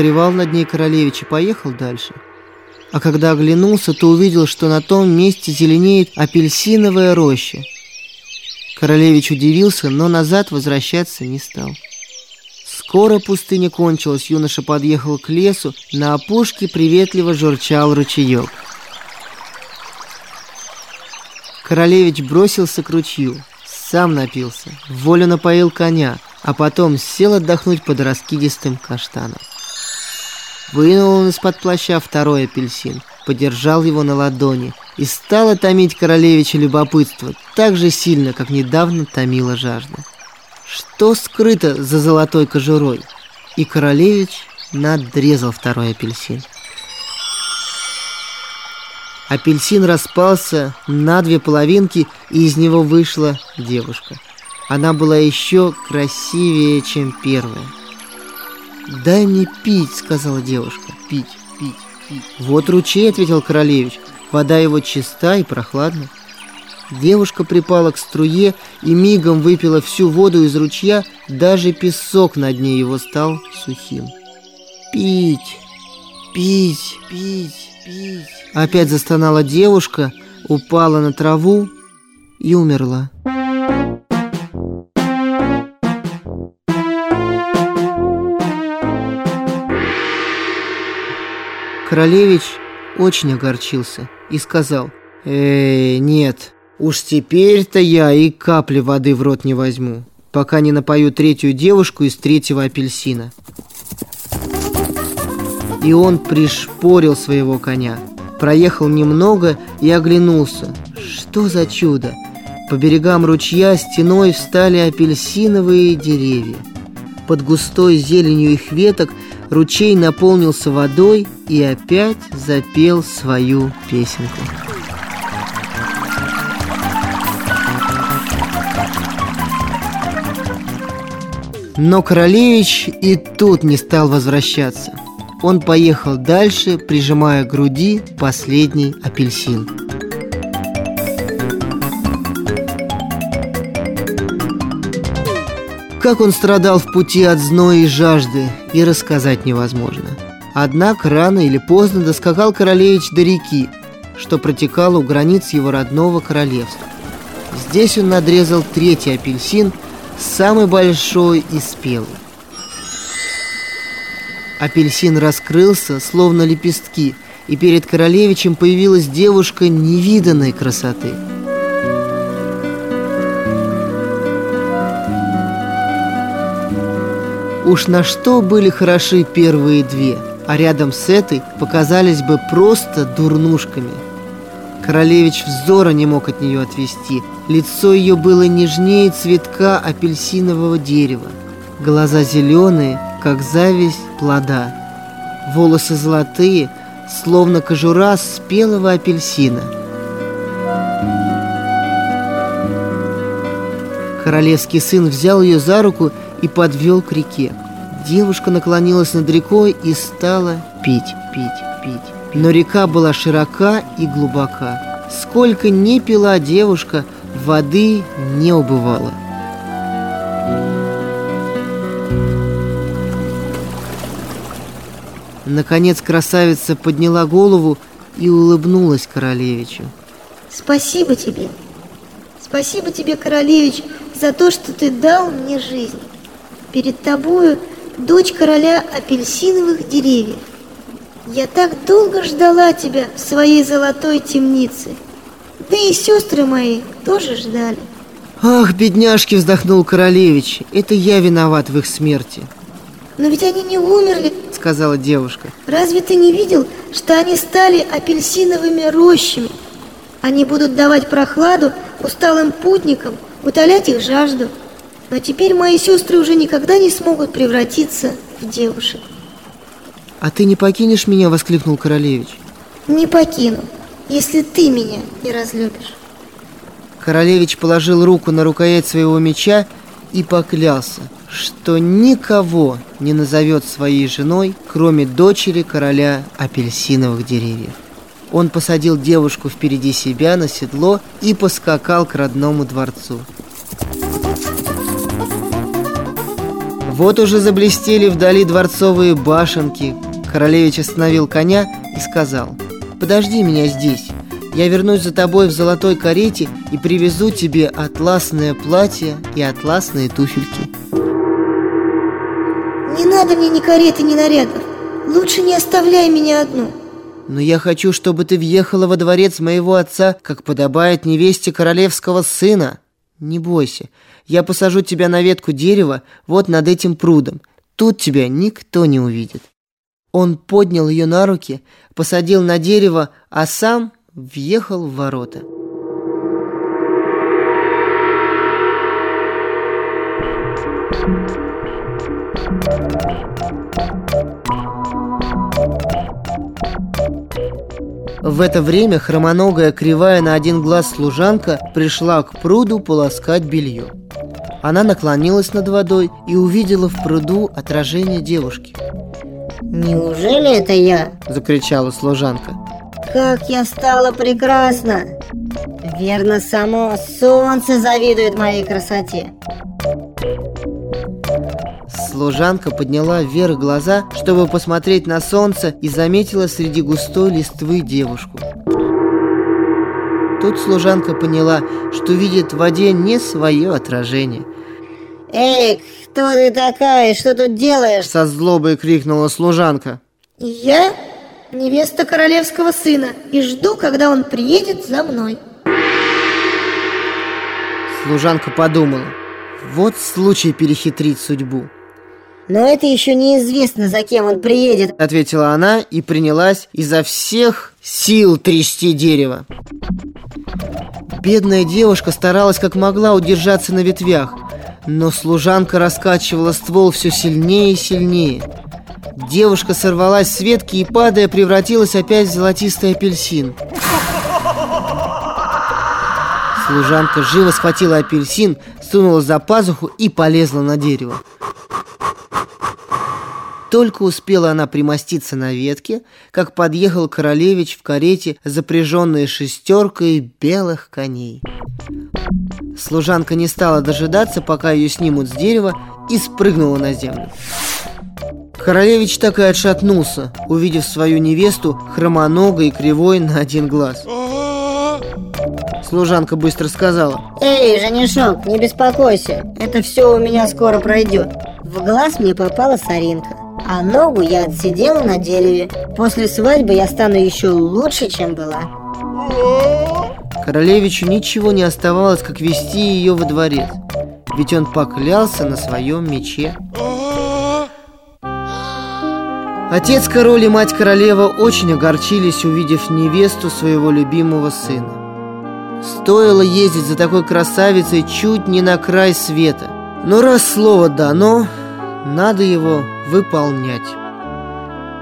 погоревал над ней королевич и поехал дальше. А когда оглянулся, то увидел, что на том месте зеленеет апельсиновая роща. Королевич удивился, но назад возвращаться не стал. Скоро пустыня кончилась, юноша подъехал к лесу, на опушке приветливо журчал ручеек. Королевич бросился к ручью, сам напился, волю напоил коня, а потом сел отдохнуть под раскидистым каштаном. Вынул он из-под плаща второй апельсин, подержал его на ладони и стало томить королевича любопытство так же сильно, как недавно томила жажда. Что скрыто за золотой кожурой? И королевич надрезал второй апельсин. Апельсин распался на две половинки, и из него вышла девушка. Она была еще красивее, чем первая. «Дай мне пить», — сказала девушка. «Пить, пить, пить». «Вот ручей», — ответил королевич. «Вода его чиста и прохладна». Девушка припала к струе и мигом выпила всю воду из ручья, даже песок на дне его стал сухим. «Пить, пить, пить». Пить. Опять застонала девушка, упала на траву и умерла. Королевич очень огорчился и сказал, «Эй, нет, уж теперь-то я и капли воды в рот не возьму, пока не напою третью девушку из третьего апельсина». И он пришпорил своего коня. Проехал немного и оглянулся. Что за чудо! По берегам ручья стеной встали апельсиновые деревья. Под густой зеленью их веток ручей наполнился водой и опять запел свою песенку. Но королевич и тут не стал возвращаться он поехал дальше, прижимая к груди последний апельсин. Как он страдал в пути от зноя и жажды, и рассказать невозможно. Однако рано или поздно доскакал королевич до реки, что протекала у границ его родного королевства. Здесь он надрезал третий апельсин, самый большой и спелый. Апельсин раскрылся, словно лепестки, и перед королевичем появилась девушка невиданной красоты. Уж на что были хороши первые две, а рядом с этой показались бы просто дурнушками. Королевич взора не мог от нее отвести. Лицо ее было нежнее цветка апельсинового дерева. Глаза зеленые, как зависть плода. Волосы золотые, словно кожура спелого апельсина. Королевский сын взял ее за руку и подвел к реке. Девушка наклонилась над рекой и стала пить, пить, пить. Но река была широка и глубока. Сколько ни пила девушка, воды не убывало. Наконец красавица подняла голову и улыбнулась королевичу. Спасибо тебе. Спасибо тебе, королевич, за то, что ты дал мне жизнь. Перед тобою дочь короля апельсиновых деревьев. Я так долго ждала тебя в своей золотой темнице. Да и сестры мои тоже ждали. Ах, бедняжки, вздохнул королевич, это я виноват в их смерти. Но ведь они не умерли, сказала девушка. Разве ты не видел, что они стали апельсиновыми рощами? Они будут давать прохладу усталым путникам, утолять их жажду. Но теперь мои сестры уже никогда не смогут превратиться в девушек. А ты не покинешь меня, воскликнул королевич. Не покину, если ты меня не разлюбишь. Королевич положил руку на рукоять своего меча и поклялся – что никого не назовет своей женой, кроме дочери короля апельсиновых деревьев. Он посадил девушку впереди себя на седло и поскакал к родному дворцу. Вот уже заблестели вдали дворцовые башенки. Королевич остановил коня и сказал, «Подожди меня здесь. Я вернусь за тобой в золотой карете и привезу тебе атласное платье и атласные туфельки». Не надо мне ни кареты, ни нарядов. Лучше не оставляй меня одну. Но я хочу, чтобы ты въехала во дворец моего отца, как подобает невесте королевского сына. Не бойся, я посажу тебя на ветку дерева вот над этим прудом. Тут тебя никто не увидит. Он поднял ее на руки, посадил на дерево, а сам въехал в ворота. В это время хромоногая, кривая на один глаз служанка пришла к пруду полоскать белье. Она наклонилась над водой и увидела в пруду отражение девушки. «Неужели это я?» – закричала служанка. «Как я стала прекрасна! Верно, само солнце завидует моей красоте!» Служанка подняла вверх глаза, чтобы посмотреть на солнце, и заметила среди густой листвы девушку. Тут служанка поняла, что видит в воде не свое отражение. «Эй, кто ты такая? Что тут делаешь?» Со злобой крикнула служанка. Я невеста королевского сына и жду, когда он приедет за мной. Служанка подумала, вот случай перехитрить судьбу. Но это еще неизвестно, за кем он приедет Ответила она и принялась изо всех сил трясти дерево. Бедная девушка старалась как могла удержаться на ветвях Но служанка раскачивала ствол все сильнее и сильнее. Девушка сорвалась с ветки и, падая, превратилась опять в золотистый апельсин. Служанка живо схватила апельсин, сунула за пазуху и полезла на дерево только успела она примоститься на ветке, как подъехал королевич в карете, запряженной шестеркой белых коней. Служанка не стала дожидаться, пока ее снимут с дерева, и спрыгнула на землю. Королевич так и отшатнулся, увидев свою невесту хромоногой и кривой на один глаз. Служанка быстро сказала Эй, женишок, не беспокойся Это все у меня скоро пройдет В глаз мне попала соринка а ногу я отсидела на дереве. После свадьбы я стану еще лучше, чем была. Королевичу ничего не оставалось, как вести ее во дворец, ведь он поклялся на своем мече. Отец король и мать королева очень огорчились, увидев невесту своего любимого сына. Стоило ездить за такой красавицей чуть не на край света. Но раз слово дано, надо его выполнять.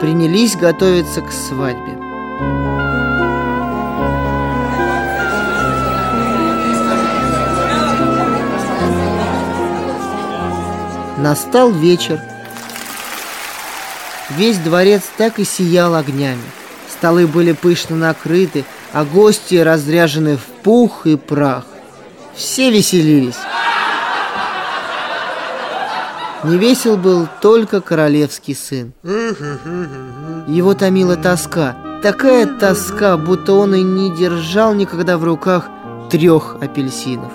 Принялись готовиться к свадьбе. Настал вечер. Весь дворец так и сиял огнями. Столы были пышно накрыты, а гости разряжены в пух и прах. Все веселились. Не весел был только королевский сын. Его томила тоска. Такая тоска, будто он и не держал никогда в руках трех апельсинов.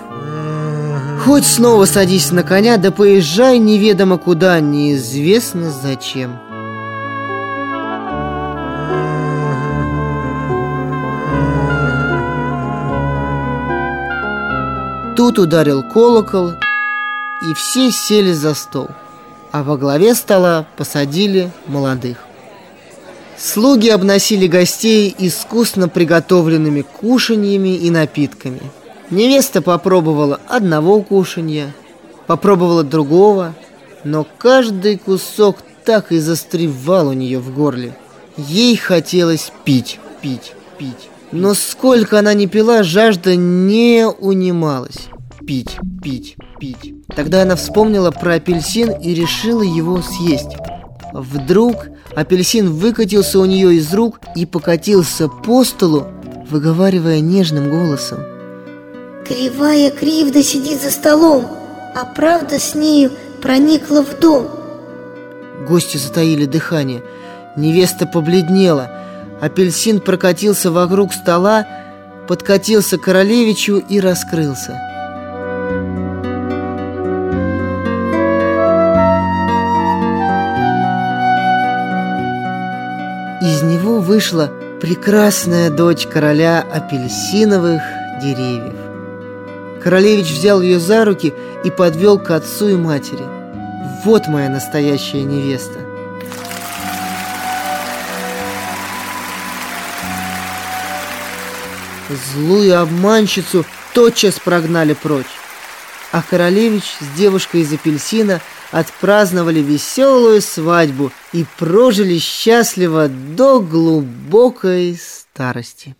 Хоть снова садись на коня, да поезжай неведомо куда, неизвестно зачем. Тут ударил колокол, и все сели за стол, а во главе стола посадили молодых. Слуги обносили гостей искусно приготовленными кушаньями и напитками. Невеста попробовала одного кушанья, попробовала другого, но каждый кусок так и застревал у нее в горле. Ей хотелось пить, пить, пить. Но сколько она не пила, жажда не унималась. Пить, пить, пить. Тогда она вспомнила про апельсин и решила его съесть. Вдруг апельсин выкатился у нее из рук и покатился по столу, выговаривая нежным голосом. Кривая кривда сидит за столом, а правда с нею проникла в дом. Гости затаили дыхание. Невеста побледнела. Апельсин прокатился вокруг стола, подкатился к королевичу и раскрылся. Него вышла прекрасная дочь короля апельсиновых деревьев. Королевич взял ее за руки и подвел к отцу и матери. Вот моя настоящая невеста. Злую обманщицу тотчас прогнали прочь. А королевич с девушкой из апельсина отпраздновали веселую свадьбу и прожили счастливо до глубокой старости.